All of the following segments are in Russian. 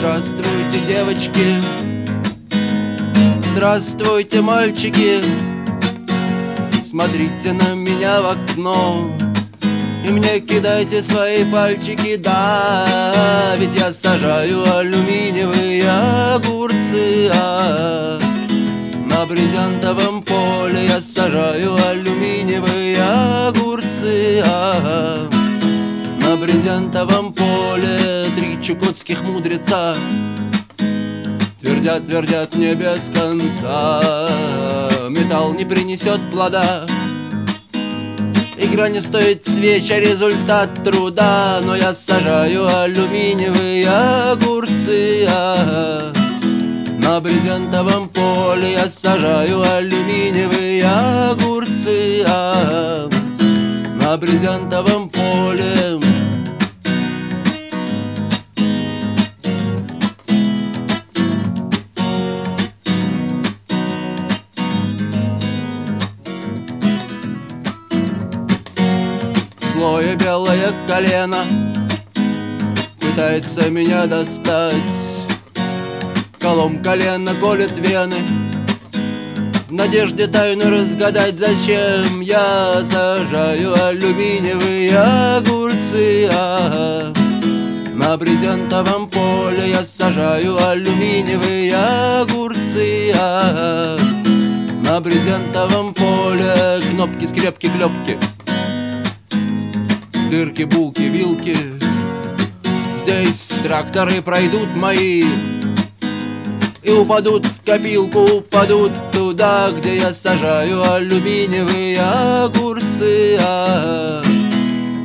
Здравствуйте, девочки. Здравствуйте, мальчики. Смотрите на меня в окно И мне кидайте свои пальчики. Да, ведь я сажаю алюминиевые огурцы а На брезентовом поле я сажаю алюминиевые огурцы а На брезентовом поле чукотских мудреца Твердят, твердят не без конца Металл не принесет плода. Игра не стоит свеч, а результат труда Но я сажаю алюминиевые огурцы. А На брезентовом поле я сажаю алюминиевые огурцы. А На брезентовом Злое белое колено Пытается меня достать. Колом колено колет вены В надежде тайну разгадать Зачем я сажаю алюминиевые огурцы. А На брезентовом поле я сажаю алюминиевые огурцы. А На брезентовом поле кнопки, скрепки, клепки дырки, булки, вилки. Здесь тракторы пройдут мои И упадут в копилку, упадут туда, где я сажаю алюминиевые огурцы. А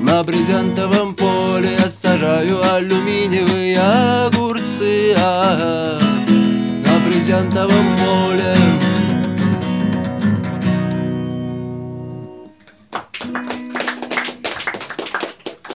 На брезентовом поле я сажаю алюминиевые огурцы. А На брезентовом поле